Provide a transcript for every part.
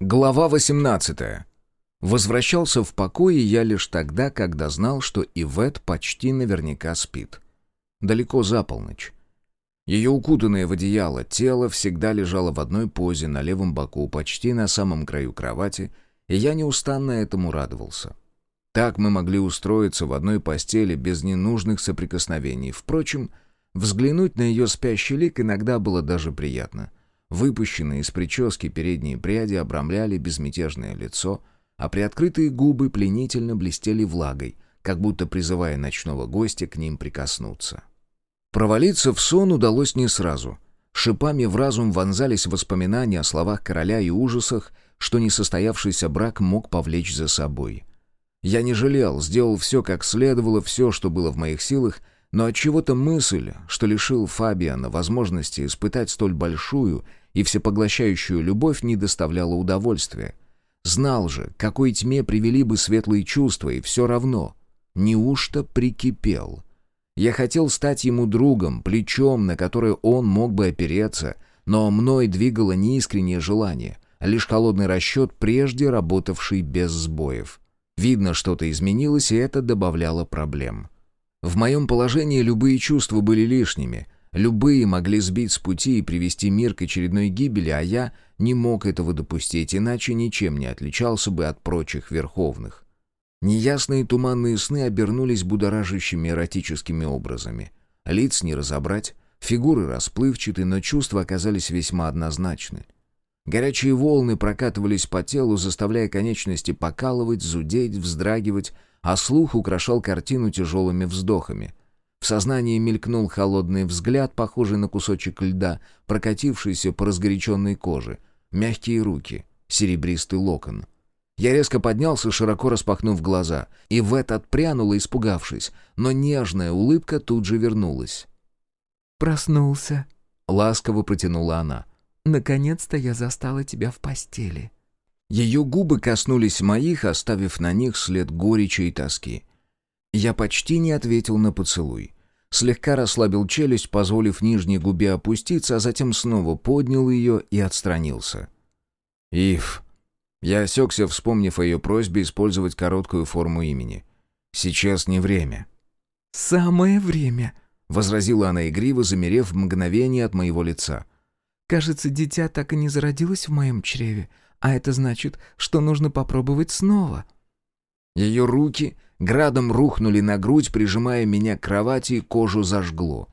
Глава 18. Возвращался в покое я лишь тогда, когда знал, что Ивет почти наверняка спит. Далеко за полночь. Ее укутанное в одеяло тело всегда лежало в одной позе на левом боку, почти на самом краю кровати, и я неустанно этому радовался. Так мы могли устроиться в одной постели без ненужных соприкосновений. Впрочем, взглянуть на ее спящий лик иногда было даже приятно — Выпущенные из прически передние пряди обрамляли безмятежное лицо, а приоткрытые губы пленительно блестели влагой, как будто призывая ночного гостя к ним прикоснуться. Провалиться в сон удалось не сразу. Шипами в разум вонзались воспоминания о словах короля и ужасах, что несостоявшийся брак мог повлечь за собой. Я не жалел, сделал все как следовало, все, что было в моих силах, но от чего то мысль, что лишил Фабиана возможности испытать столь большую и всепоглощающую любовь не доставляла удовольствия. Знал же, какой тьме привели бы светлые чувства, и все равно. Неужто прикипел? Я хотел стать ему другом, плечом, на которое он мог бы опереться, но мной двигало не искреннее желание, лишь холодный расчет, прежде работавший без сбоев. Видно, что-то изменилось, и это добавляло проблем. В моем положении любые чувства были лишними — Любые могли сбить с пути и привести мир к очередной гибели, а я не мог этого допустить, иначе ничем не отличался бы от прочих верховных. Неясные туманные сны обернулись будоражащими эротическими образами. Лиц не разобрать, фигуры расплывчаты, но чувства оказались весьма однозначны. Горячие волны прокатывались по телу, заставляя конечности покалывать, зудеть, вздрагивать, а слух украшал картину тяжелыми вздохами. В сознании мелькнул холодный взгляд, похожий на кусочек льда, прокатившийся по разгоряченной коже. Мягкие руки, серебристый локон. Я резко поднялся, широко распахнув глаза. И Вет отпрянула, испугавшись, но нежная улыбка тут же вернулась. «Проснулся», — ласково протянула она. «Наконец-то я застала тебя в постели». Ее губы коснулись моих, оставив на них след горечи и тоски. Я почти не ответил на поцелуй. Слегка расслабил челюсть, позволив нижней губе опуститься, а затем снова поднял ее и отстранился. «Ив». Я осекся, вспомнив о ее просьбе использовать короткую форму имени. «Сейчас не время». «Самое время», — возразила она игриво, замерев мгновение от моего лица. «Кажется, дитя так и не зародилось в моем чреве, а это значит, что нужно попробовать снова». Ее руки градом рухнули на грудь, прижимая меня к кровати, и кожу зажгло.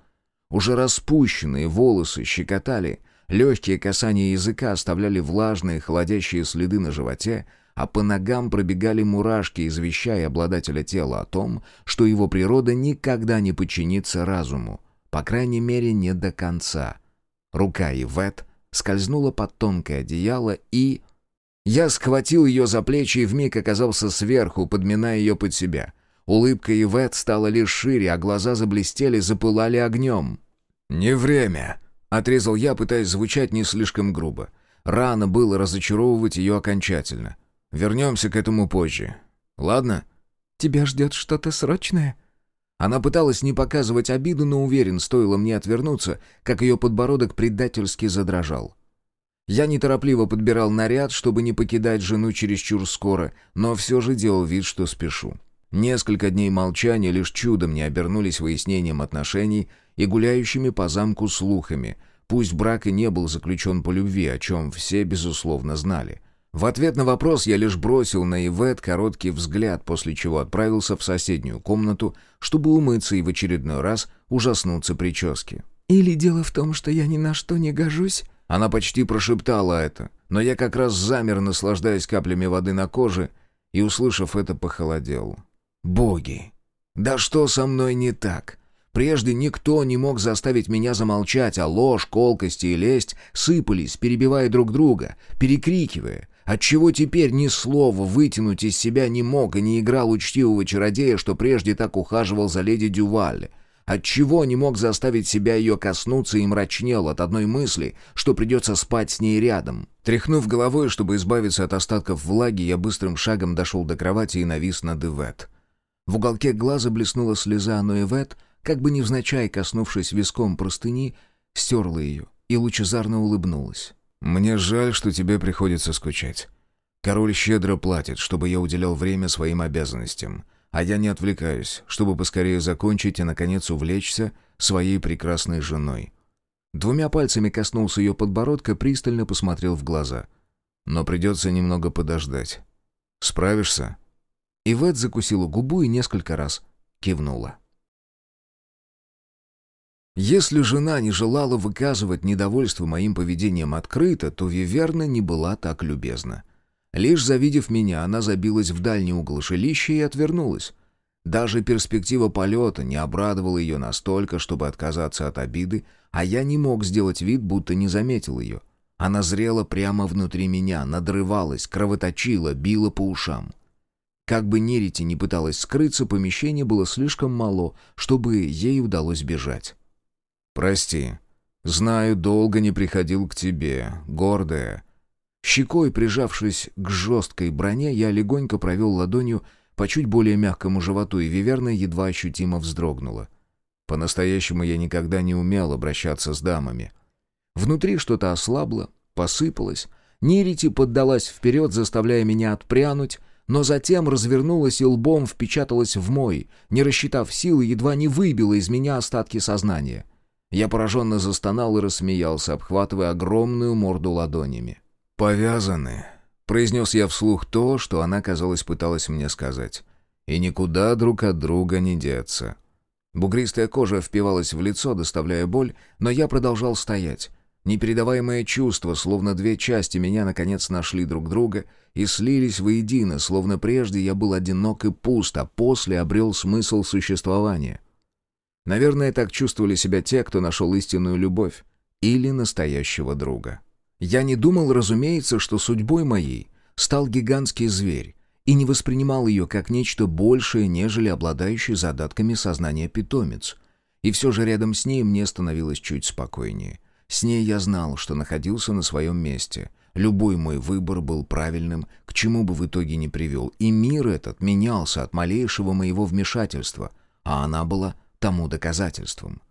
Уже распущенные волосы щекотали, легкие касания языка оставляли влажные, холодящие следы на животе, а по ногам пробегали мурашки, извещая обладателя тела о том, что его природа никогда не подчинится разуму, по крайней мере, не до конца. Рука Ивет скользнула под тонкое одеяло и... Я схватил ее за плечи и вмиг оказался сверху, подминая ее под себя. Улыбка Ивет стала лишь шире, а глаза заблестели, запылали огнем. «Не время», — отрезал я, пытаясь звучать не слишком грубо. Рано было разочаровывать ее окончательно. Вернемся к этому позже. Ладно? «Тебя ждет что-то срочное?» Она пыталась не показывать обиду, но уверен, стоило мне отвернуться, как ее подбородок предательски задрожал. Я неторопливо подбирал наряд, чтобы не покидать жену чересчур скоро, но все же делал вид, что спешу. Несколько дней молчания лишь чудом не обернулись выяснением отношений и гуляющими по замку слухами. Пусть брак и не был заключен по любви, о чем все, безусловно, знали. В ответ на вопрос я лишь бросил на Ивет короткий взгляд, после чего отправился в соседнюю комнату, чтобы умыться и в очередной раз ужаснуться прически. «Или дело в том, что я ни на что не гожусь?» Она почти прошептала это, но я как раз замер, наслаждаясь каплями воды на коже, и, услышав это, похолодел. «Боги! Да что со мной не так?» Прежде никто не мог заставить меня замолчать, а ложь, колкости и лесть сыпались, перебивая друг друга, перекрикивая, отчего теперь ни слова вытянуть из себя не мог и не играл учтивого чародея, что прежде так ухаживал за леди Дюваль, Отчего не мог заставить себя ее коснуться и мрачнел от одной мысли, что придется спать с ней рядом. Тряхнув головой, чтобы избавиться от остатков влаги, я быстрым шагом дошел до кровати и навис над Ивет. В уголке глаза блеснула слеза, но Ивет, как бы невзначай коснувшись виском простыни, стерла ее и лучезарно улыбнулась. «Мне жаль, что тебе приходится скучать. Король щедро платит, чтобы я уделял время своим обязанностям, а я не отвлекаюсь, чтобы поскорее закончить и, наконец, увлечься своей прекрасной женой». Двумя пальцами коснулся ее подбородка, пристально посмотрел в глаза. «Но придется немного подождать. Справишься?» Ивет закусила губу и несколько раз кивнула. Если жена не желала выказывать недовольство моим поведением открыто, то Виверна не была так любезна. Лишь завидев меня, она забилась в дальний угол жилища и отвернулась. Даже перспектива полета не обрадовала ее настолько, чтобы отказаться от обиды, а я не мог сделать вид, будто не заметил ее. Она зрела прямо внутри меня, надрывалась, кровоточила, била по ушам. Как бы Нерити не пыталась скрыться, помещение было слишком мало, чтобы ей удалось бежать. «Прости. Знаю, долго не приходил к тебе, гордая». Щекой, прижавшись к жесткой броне, я легонько провел ладонью по чуть более мягкому животу, и Виверна едва ощутимо вздрогнула. По-настоящему я никогда не умел обращаться с дамами. Внутри что-то ослабло, посыпалось. Нерити поддалась вперед, заставляя меня отпрянуть, но затем развернулась и лбом впечаталась в мой, не рассчитав силы, едва не выбила из меня остатки сознания. Я пораженно застонал и рассмеялся, обхватывая огромную морду ладонями. «Повязаны», — произнес я вслух то, что она, казалось, пыталась мне сказать. «И никуда друг от друга не деться». Бугристая кожа впивалась в лицо, доставляя боль, но я продолжал стоять. Непередаваемое чувство, словно две части меня наконец нашли друг друга и слились воедино, словно прежде я был одинок и пуст, а после обрел смысл существования. Наверное, так чувствовали себя те, кто нашел истинную любовь или настоящего друга. Я не думал, разумеется, что судьбой моей стал гигантский зверь, и не воспринимал ее как нечто большее, нежели обладающий задатками сознания питомец. И все же рядом с ней мне становилось чуть спокойнее. С ней я знал, что находился на своем месте. Любой мой выбор был правильным, к чему бы в итоге не привел. И мир этот менялся от малейшего моего вмешательства, а она была тому доказательством.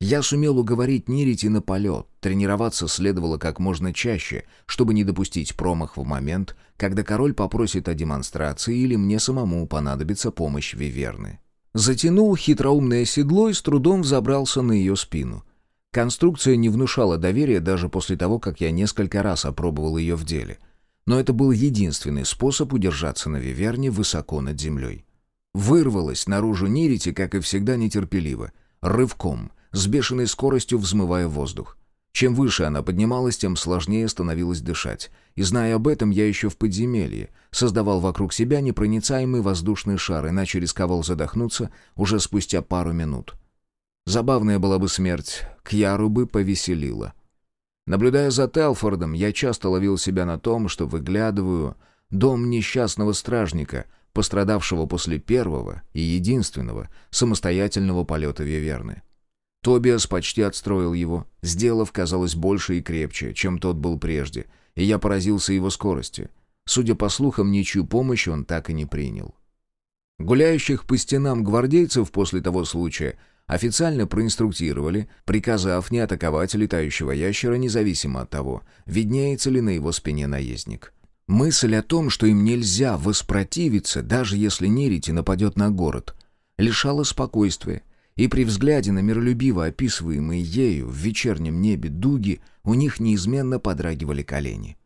Я сумел уговорить Нирити на полет, тренироваться следовало как можно чаще, чтобы не допустить промах в момент, когда король попросит о демонстрации или мне самому понадобится помощь Виверны. Затянул хитроумное седло и с трудом взобрался на ее спину. Конструкция не внушала доверия даже после того, как я несколько раз опробовал ее в деле. Но это был единственный способ удержаться на Виверне высоко над землей. Вырвалась наружу Нирити, как и всегда, нетерпеливо. Рывком, с бешеной скоростью взмывая воздух. Чем выше она поднималась, тем сложнее становилось дышать. И зная об этом, я еще в подземелье создавал вокруг себя непроницаемый воздушный шар, иначе рисковал задохнуться уже спустя пару минут. Забавная была бы смерть, Кьяру бы повеселила. Наблюдая за Телфордом, я часто ловил себя на том, что выглядываю дом несчастного стражника, пострадавшего после первого и единственного самостоятельного полета Виверны. Тобиас почти отстроил его, сделав, казалось, больше и крепче, чем тот был прежде, и я поразился его скорости. Судя по слухам, ничью помощь он так и не принял. Гуляющих по стенам гвардейцев после того случая официально проинструктировали, приказав не атаковать летающего ящера независимо от того, виднеется ли на его спине наездник. Мысль о том, что им нельзя воспротивиться, даже если Нерити нападет на город, лишала спокойствия, и при взгляде на миролюбиво описываемые ею в вечернем небе дуги у них неизменно подрагивали колени.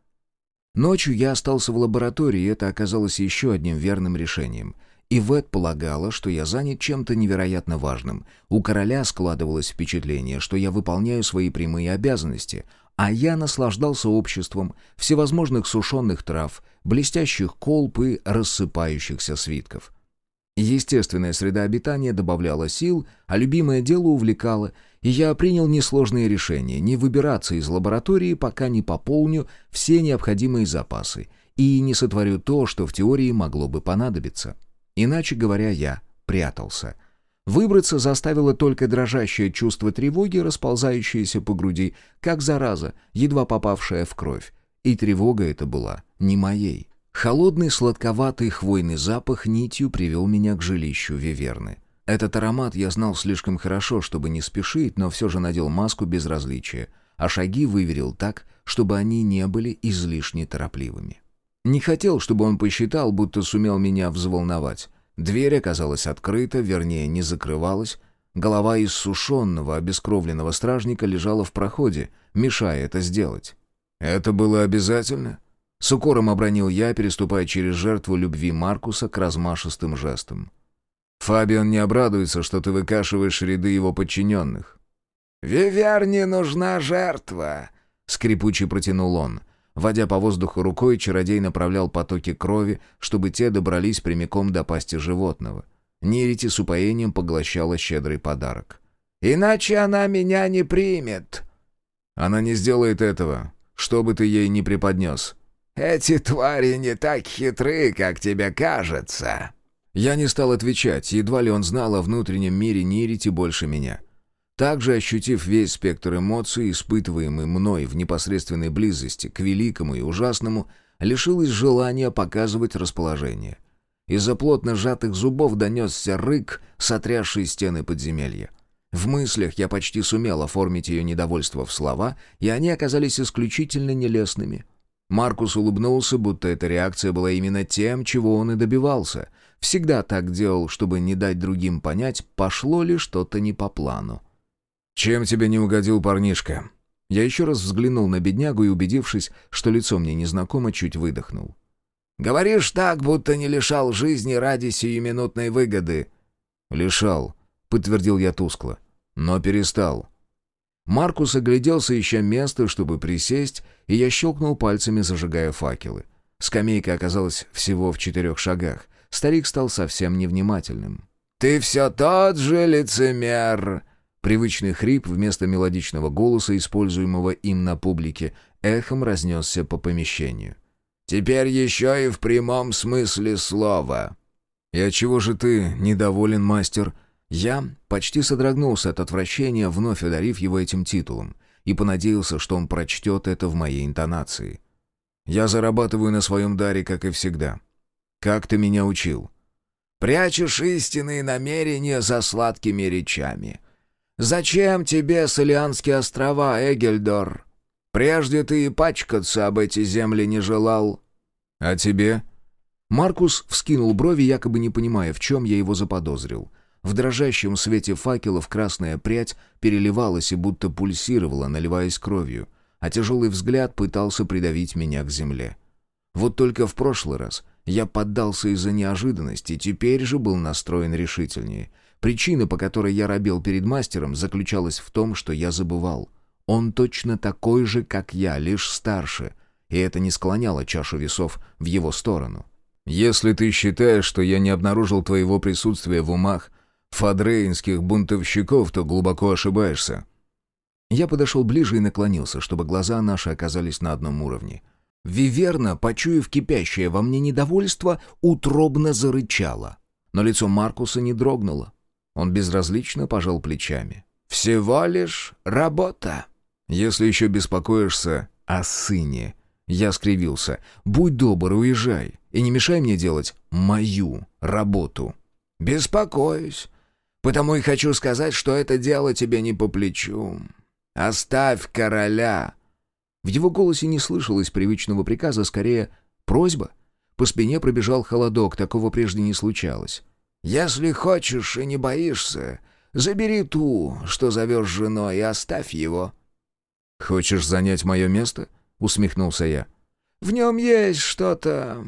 Ночью я остался в лаборатории, и это оказалось еще одним верным решением — Ивет полагала, что я занят чем-то невероятно важным. У короля складывалось впечатление, что я выполняю свои прямые обязанности, а я наслаждался обществом всевозможных сушеных трав, блестящих колб и рассыпающихся свитков. Естественная среда обитания добавляла сил, а любимое дело увлекало, и я принял несложные решения не выбираться из лаборатории, пока не пополню все необходимые запасы и не сотворю то, что в теории могло бы понадобиться. Иначе говоря, я прятался. Выбраться заставило только дрожащее чувство тревоги, расползающееся по груди, как зараза, едва попавшая в кровь. И тревога эта была не моей. Холодный сладковатый хвойный запах нитью привел меня к жилищу Виверны. Этот аромат я знал слишком хорошо, чтобы не спешить, но все же надел маску безразличия, а шаги выверил так, чтобы они не были излишне торопливыми. Не хотел, чтобы он посчитал, будто сумел меня взволновать. Дверь оказалась открыта, вернее, не закрывалась. Голова иссушенного, обескровленного стражника лежала в проходе, мешая это сделать. «Это было обязательно?» С укором обронил я, переступая через жертву любви Маркуса к размашистым жестам. «Фабиан не обрадуется, что ты выкашиваешь ряды его подчиненных». «Виверне нужна жертва», — скрипуче протянул он. Водя по воздуху рукой, чародей направлял потоки крови, чтобы те добрались прямиком до пасти животного. Нерити с упоением поглощала щедрый подарок. «Иначе она меня не примет». «Она не сделает этого, что бы ты ей ни преподнес». «Эти твари не так хитры, как тебе кажется». Я не стал отвечать, едва ли он знал о внутреннем мире Нирити больше меня. Также, ощутив весь спектр эмоций, испытываемый мной в непосредственной близости к великому и ужасному, лишилось желания показывать расположение. Из-за плотно сжатых зубов донесся рык, сотрясший стены подземелья. В мыслях я почти сумел оформить ее недовольство в слова, и они оказались исключительно нелестными. Маркус улыбнулся, будто эта реакция была именно тем, чего он и добивался. Всегда так делал, чтобы не дать другим понять, пошло ли что-то не по плану. «Чем тебе не угодил парнишка?» Я еще раз взглянул на беднягу и, убедившись, что лицо мне незнакомо, чуть выдохнул. «Говоришь так, будто не лишал жизни ради сиюминутной выгоды». «Лишал», — подтвердил я тускло, — «но перестал». Маркус огляделся, ища место, чтобы присесть, и я щелкнул пальцами, зажигая факелы. Скамейка оказалась всего в четырех шагах. Старик стал совсем невнимательным. «Ты все тот же лицемер!» Привычный хрип вместо мелодичного голоса, используемого им на публике, эхом разнесся по помещению. «Теперь еще и в прямом смысле слова». «И отчего же ты недоволен, мастер?» Я почти содрогнулся от отвращения, вновь одарив его этим титулом, и понадеялся, что он прочтет это в моей интонации. «Я зарабатываю на своем даре, как и всегда. Как ты меня учил?» «Прячешь истинные намерения за сладкими речами», «Зачем тебе Солианские острова, Эгельдор? Прежде ты и пачкаться об эти земли не желал». «А тебе?» Маркус вскинул брови, якобы не понимая, в чем я его заподозрил. В дрожащем свете факелов красная прядь переливалась и будто пульсировала, наливаясь кровью, а тяжелый взгляд пытался придавить меня к земле. Вот только в прошлый раз я поддался из-за неожиданности, теперь же был настроен решительнее — Причина, по которой я робел перед мастером, заключалась в том, что я забывал. Он точно такой же, как я, лишь старше, и это не склоняло чашу весов в его сторону. «Если ты считаешь, что я не обнаружил твоего присутствия в умах фадрейнских бунтовщиков, то глубоко ошибаешься». Я подошел ближе и наклонился, чтобы глаза наши оказались на одном уровне. Виверна, почуяв кипящее во мне недовольство, утробно зарычала. Но лицо Маркуса не дрогнуло. Он безразлично пожал плечами. «Всего лишь работа». «Если еще беспокоишься о сыне...» Я скривился. «Будь добр, уезжай, и не мешай мне делать мою работу». «Беспокоюсь, потому и хочу сказать, что это дело тебе не по плечу. Оставь короля». В его голосе не слышалось привычного приказа, скорее просьба. По спине пробежал холодок, такого прежде не случалось. Если хочешь и не боишься, забери ту, что зовешь женой, и оставь его». «Хочешь занять мое место?» — усмехнулся я. «В нем есть что-то...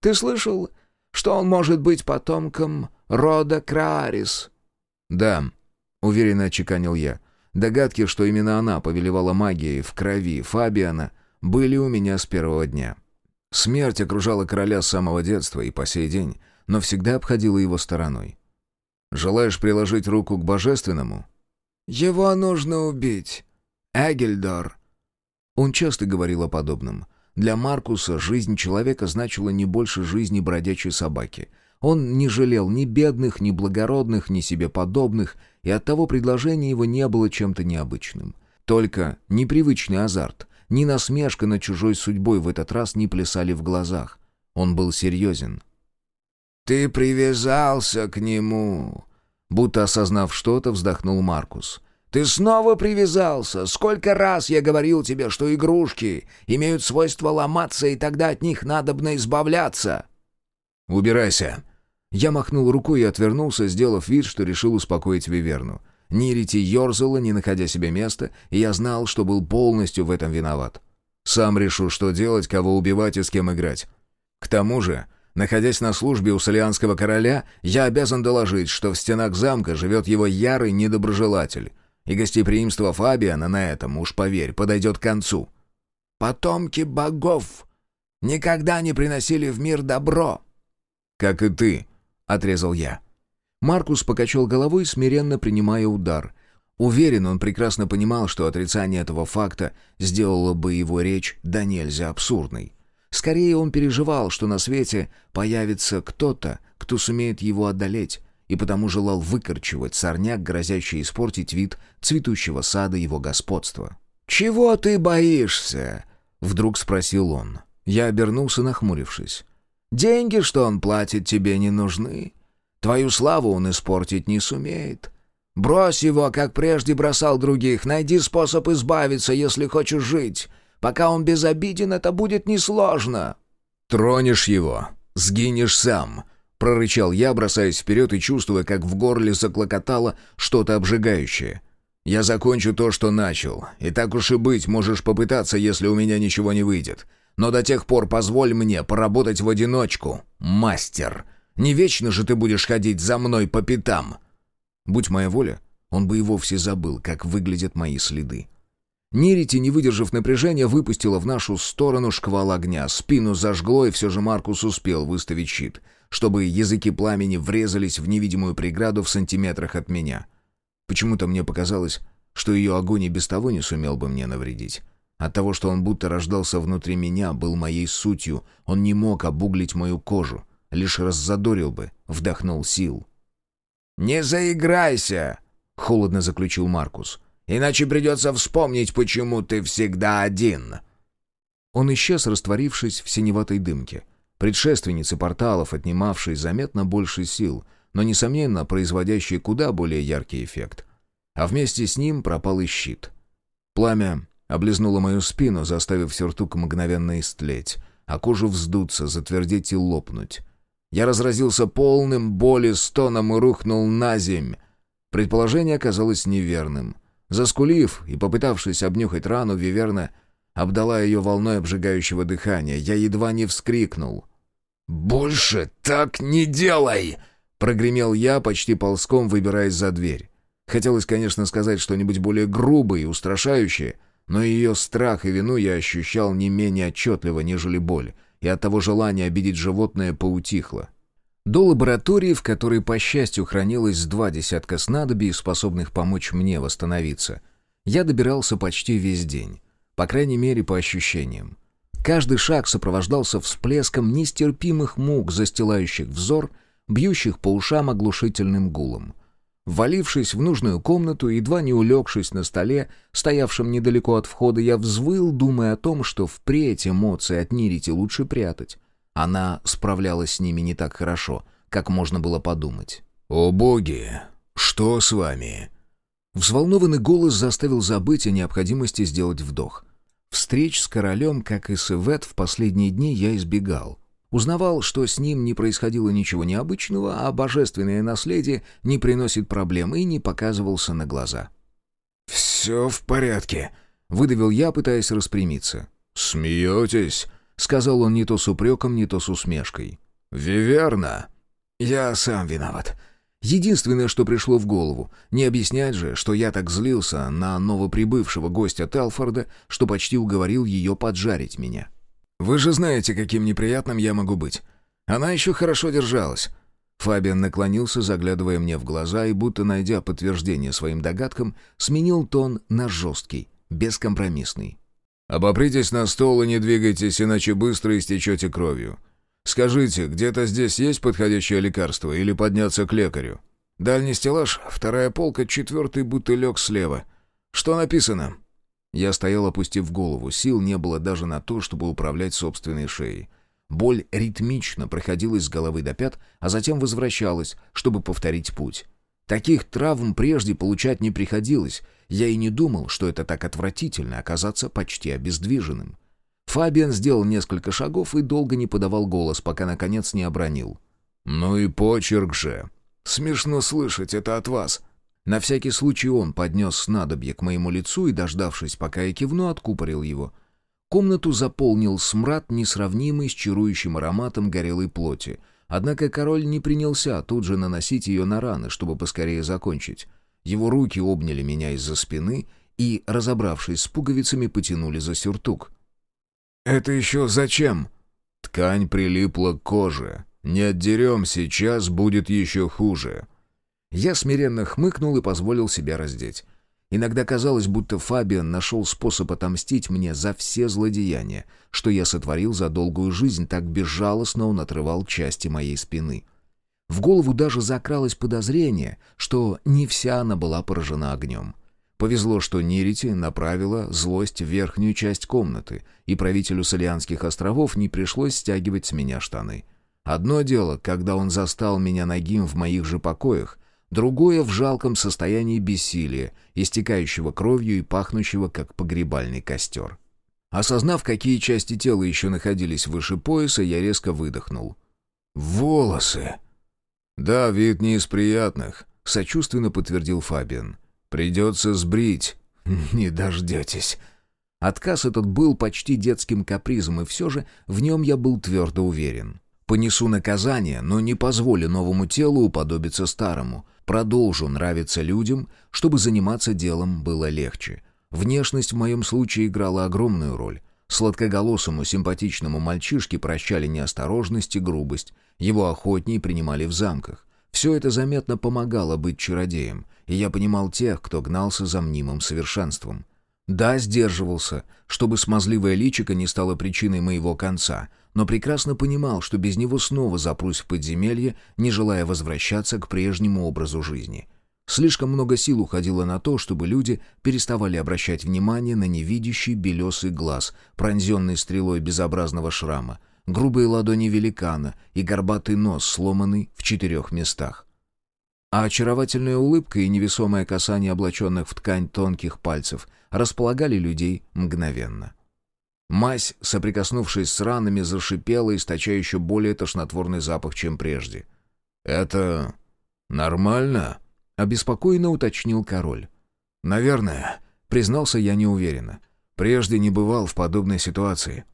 Ты слышал, что он может быть потомком рода Краарис?» «Да», — уверенно отчеканил я. Догадки, что именно она повелевала магией в крови Фабиана, были у меня с первого дня. Смерть окружала короля с самого детства и по сей день, но всегда обходила его стороной. «Желаешь приложить руку к божественному?» «Его нужно убить. Эгельдор». Он часто говорил о подобном. Для Маркуса жизнь человека значила не больше жизни бродячей собаки. Он не жалел ни бедных, ни благородных, ни себе подобных, и оттого предложение его не было чем-то необычным. Только непривычный азарт, ни насмешка над чужой судьбой в этот раз не плясали в глазах. Он был серьезен. «Ты привязался к нему!» Будто осознав что-то, вздохнул Маркус. Ты снова привязался. Сколько раз я говорил тебе, что игрушки имеют свойство ломаться, и тогда от них надобно избавляться. Убирайся. Я махнул рукой и отвернулся, сделав вид, что решил успокоить Виверну. Нирити ерзала, не находя себе места, и я знал, что был полностью в этом виноват. Сам решу, что делать, кого убивать и с кем играть. К тому же, находясь на службе у Солианского короля, я обязан доложить, что в стенах замка живет его ярый недоброжелатель, и гостеприимство Фабиана на этом, уж поверь, подойдет к концу. «Потомки богов никогда не приносили в мир добро». «Как и ты», — отрезал я. Маркус покачал головой, смиренно принимая удар. Уверен, он прекрасно понимал, что отрицание этого факта сделало бы его речь да нельзя абсурдной. Скорее он переживал, что на свете появится кто-то, кто сумеет его одолеть, и потому желал выкорчевать сорняк, грозящий испортить вид цветущего сада его господства. «Чего ты боишься?» — вдруг спросил он. Я обернулся, нахмурившись. «Деньги, что он платит, тебе не нужны. Твою славу он испортить не сумеет. Брось его, как прежде бросал других, найди способ избавиться, если хочешь жить. Пока он безобиден, это будет несложно». «Тронешь его, сгинешь сам», — прорычал я, бросаясь вперед и чувствуя, как в горле заклокотало что-то обжигающее. «Я закончу то, что начал, и так уж и быть, можешь попытаться, если у меня ничего не выйдет. Но до тех пор позволь мне поработать в одиночку, мастер. Не вечно же ты будешь ходить за мной по пятам». Будь моя воля, он бы и вовсе забыл, как выглядят мои следы. Нерити, не выдержав напряжения, выпустила в нашу сторону шквал огня. Спину зажгло, и все же Маркус успел выставить щит, чтобы языки пламени врезались в невидимую преграду в сантиметрах от меня. Почему-то мне показалось, что ее огонь и без того не сумел бы мне навредить. От того, что он будто рождался внутри меня, был моей сутью, он не мог обуглить мою кожу, лишь раззадорил бы, вдохнул сил. «Не заиграйся!» — холодно заключил Маркус. «Иначе придется вспомнить, почему ты всегда один». Он исчез, растворившись в синеватой дымке. Предшественницы порталов, отнимавшей заметно больше сил, но, несомненно, производящей куда более яркий эффект. А вместе с ним пропал и щит. Пламя облизнуло мою спину, заставив сюртук мгновенно истлеть, а кожу вздуться, затвердеть и лопнуть. Я разразился полным боли стоном и рухнул на земь. Предположение оказалось неверным. Заскулив и попытавшись обнюхать рану, Виверна обдала ее волной обжигающего дыхания. Я едва не вскрикнул. «Больше так не делай!» — прогремел я, почти ползком выбираясь за дверь. Хотелось, конечно, сказать что-нибудь более грубое и устрашающее, но ее страх и вину я ощущал не менее отчетливо, нежели боль и от того желание обидеть животное поутихло. До лаборатории, в которой, по счастью, хранилось два десятка снадобий, способных помочь мне восстановиться, я добирался почти весь день, по крайней мере, по ощущениям. Каждый шаг сопровождался всплеском нестерпимых мук, застилающих взор, бьющих по ушам оглушительным гулом — Ввалившись в нужную комнату, едва не улегшись на столе, стоявшем недалеко от входа, я взвыл, думая о том, что впредь эмоции от Нирити лучше прятать. Она справлялась с ними не так хорошо, как можно было подумать. «О боги! Что с вами?» Взволнованный голос заставил забыть о необходимости сделать вдох. Встреч с королем, как и с Ивет, в последние дни я избегал — Узнавал, что с ним не происходило ничего необычного, а божественное наследие не приносит проблем и не показывался на глаза. «Все в порядке», — выдавил я, пытаясь распрямиться. «Смеетесь?» — сказал он не то с упреком, не то с усмешкой. «Виверна?» «Я сам виноват. Единственное, что пришло в голову, не объяснять же, что я так злился на новоприбывшего гостя Телфорда, что почти уговорил ее поджарить меня». Вы же знаете, каким неприятным я могу быть. Она еще хорошо держалась». Фабиан наклонился, заглядывая мне в глаза, и, будто найдя подтверждение своим догадкам, сменил тон на жесткий, бескомпромиссный. «Обопритесь на стол и не двигайтесь, иначе быстро истечете кровью. Скажите, где-то здесь есть подходящее лекарство или подняться к лекарю? Дальний стеллаж, вторая полка, четвертый бутылек слева. Что написано?» Я стоял, опустив голову, сил не было даже на то, чтобы управлять собственной шеей. Боль ритмично проходила с головы до пят, а затем возвращалась, чтобы повторить путь. Таких травм прежде получать не приходилось. Я и не думал, что это так отвратительно оказаться почти обездвиженным. Фабиан сделал несколько шагов и долго не подавал голос, пока наконец не обронил. «Ну и почерк же! Смешно слышать это от вас!» На всякий случай он поднес снадобье к моему лицу и, дождавшись, пока я кивну, откупорил его. Комнату заполнил смрад, несравнимый с чарующим ароматом горелой плоти. Однако король не принялся тут же наносить ее на раны, чтобы поскорее закончить. Его руки обняли меня из-за спины и, разобравшись с пуговицами, потянули за сюртук. «Это еще зачем?» «Ткань прилипла к коже. Не отдерем сейчас, будет еще хуже». Я смиренно хмыкнул и позволил себя раздеть. Иногда казалось, будто Фабиан нашел способ отомстить мне за все злодеяния, что я сотворил за долгую жизнь, так безжалостно он отрывал части моей спины. В голову даже закралось подозрение, что не вся она была поражена огнем. Повезло, что Нирити направила злость в верхнюю часть комнаты, и правителю Солианских островов не пришлось стягивать с меня штаны. Одно дело, когда он застал меня нагим в моих же покоях, другое в жалком состоянии бессилия, истекающего кровью и пахнущего, как погребальный костер. Осознав, какие части тела еще находились выше пояса, я резко выдохнул. «Волосы!» «Да, вид не из приятных», — сочувственно подтвердил Фабиан. «Придется сбрить». «Не дождетесь». Отказ этот был почти детским капризом, и все же в нем я был твердо уверен. Понесу наказание, но не позволю новому телу уподобиться старому. Продолжу нравиться людям, чтобы заниматься делом было легче. Внешность в моем случае играла огромную роль. Сладкоголосому симпатичному мальчишке прощали неосторожность и грубость. Его охотней принимали в замках. Все это заметно помогало быть чародеем, и я понимал тех, кто гнался за мнимым совершенством. Да, сдерживался, чтобы смазливое личико не стало причиной моего конца, но прекрасно понимал, что без него снова запрусь в подземелье, не желая возвращаться к прежнему образу жизни. Слишком много сил уходило на то, чтобы люди переставали обращать внимание на невидящий белесый глаз, пронзенный стрелой безобразного шрама, грубые ладони великана и горбатый нос, сломанный в четырех местах. А очаровательная улыбка и невесомое касание облаченных в ткань тонких пальцев располагали людей мгновенно. Мазь, соприкоснувшись с ранами, зашипела, источая еще более тошнотворный запах, чем прежде. «Это... нормально?» — обеспокоенно уточнил король. «Наверное», — признался я неуверенно. «Прежде не бывал в подобной ситуации».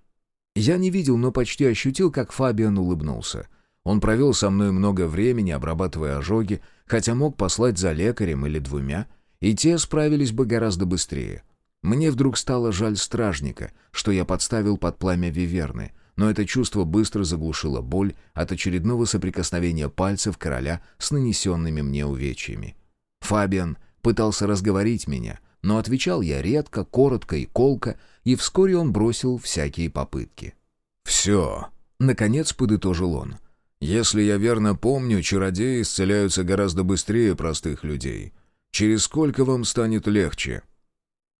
Я не видел, но почти ощутил, как Фабиан улыбнулся. Он провел со мной много времени, обрабатывая ожоги, хотя мог послать за лекарем или двумя, и те справились бы гораздо быстрее. Мне вдруг стало жаль стражника, что я подставил под пламя виверны, но это чувство быстро заглушило боль от очередного соприкосновения пальцев короля с нанесенными мне увечьями. Фабиан пытался разговорить меня, но отвечал я редко, коротко и колко, и вскоре он бросил всякие попытки. «Все», — наконец подытожил он. «Если я верно помню, чародеи исцеляются гораздо быстрее простых людей. Через сколько вам станет легче?»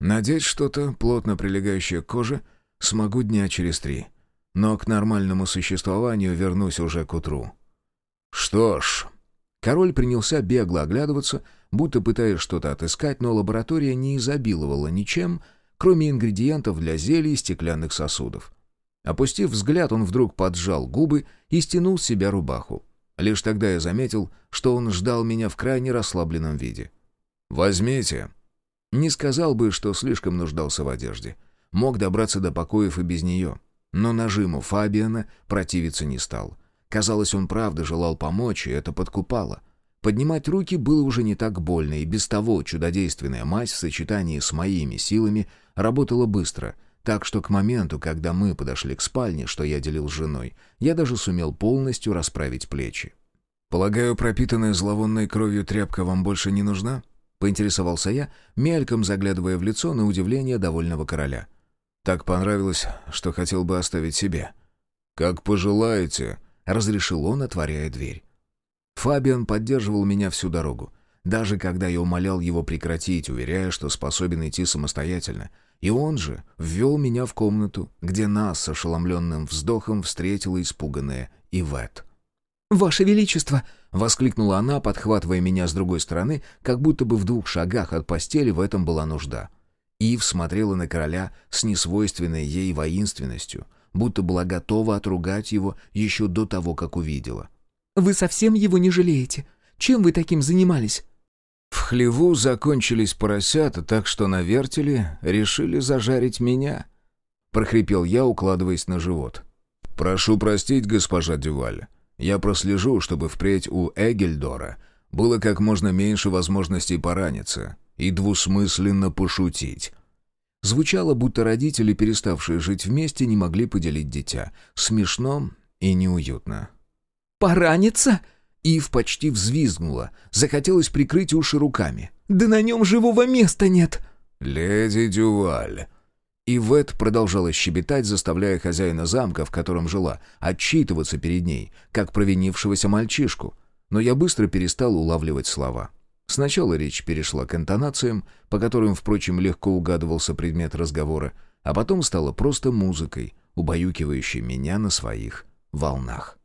Надеть что-то, плотно прилегающее к коже, смогу дня через три. Но к нормальному существованию вернусь уже к утру. Что ж... Король принялся бегло оглядываться, будто пытаясь что-то отыскать, но лаборатория не изобиловала ничем, кроме ингредиентов для зелий и стеклянных сосудов. Опустив взгляд, он вдруг поджал губы и стянул с себя рубаху. Лишь тогда я заметил, что он ждал меня в крайне расслабленном виде. «Возьмите», не сказал бы, что слишком нуждался в одежде. Мог добраться до покоев и без нее. Но нажиму Фабиана противиться не стал. Казалось, он правда желал помочь, и это подкупало. Поднимать руки было уже не так больно, и без того чудодейственная мазь в сочетании с моими силами работала быстро, так что к моменту, когда мы подошли к спальне, что я делил с женой, я даже сумел полностью расправить плечи. «Полагаю, пропитанная зловонной кровью тряпка вам больше не нужна?» Поинтересовался я, мельком заглядывая в лицо на удивление довольного короля. «Так понравилось, что хотел бы оставить себе». «Как пожелаете», — разрешил он, отворяя дверь. Фабиан поддерживал меня всю дорогу, даже когда я умолял его прекратить, уверяя, что способен идти самостоятельно. И он же ввел меня в комнату, где нас с ошеломленным вздохом встретила испуганная Ивет. «Ваше Величество!» — воскликнула она, подхватывая меня с другой стороны, как будто бы в двух шагах от постели в этом была нужда. Ив смотрела на короля с несвойственной ей воинственностью, будто была готова отругать его еще до того, как увидела. «Вы совсем его не жалеете? Чем вы таким занимались?» В хлеву закончились поросята, так что на вертеле решили зажарить меня. Прохрипел я, укладываясь на живот. «Прошу простить, госпожа Дюваль. Я прослежу, чтобы впредь у Эгельдора было как можно меньше возможностей пораниться и двусмысленно пошутить». Звучало, будто родители, переставшие жить вместе, не могли поделить дитя. Смешно и неуютно. «Пораниться?» Ив почти взвизгнула. Захотелось прикрыть уши руками. «Да на нем живого места нет!» «Леди Дюваль!» Ивет продолжала щебетать, заставляя хозяина замка, в котором жила, отчитываться перед ней, как провинившегося мальчишку. Но я быстро перестал улавливать слова. Сначала речь перешла к интонациям, по которым, впрочем, легко угадывался предмет разговора, а потом стала просто музыкой, убаюкивающей меня на своих волнах.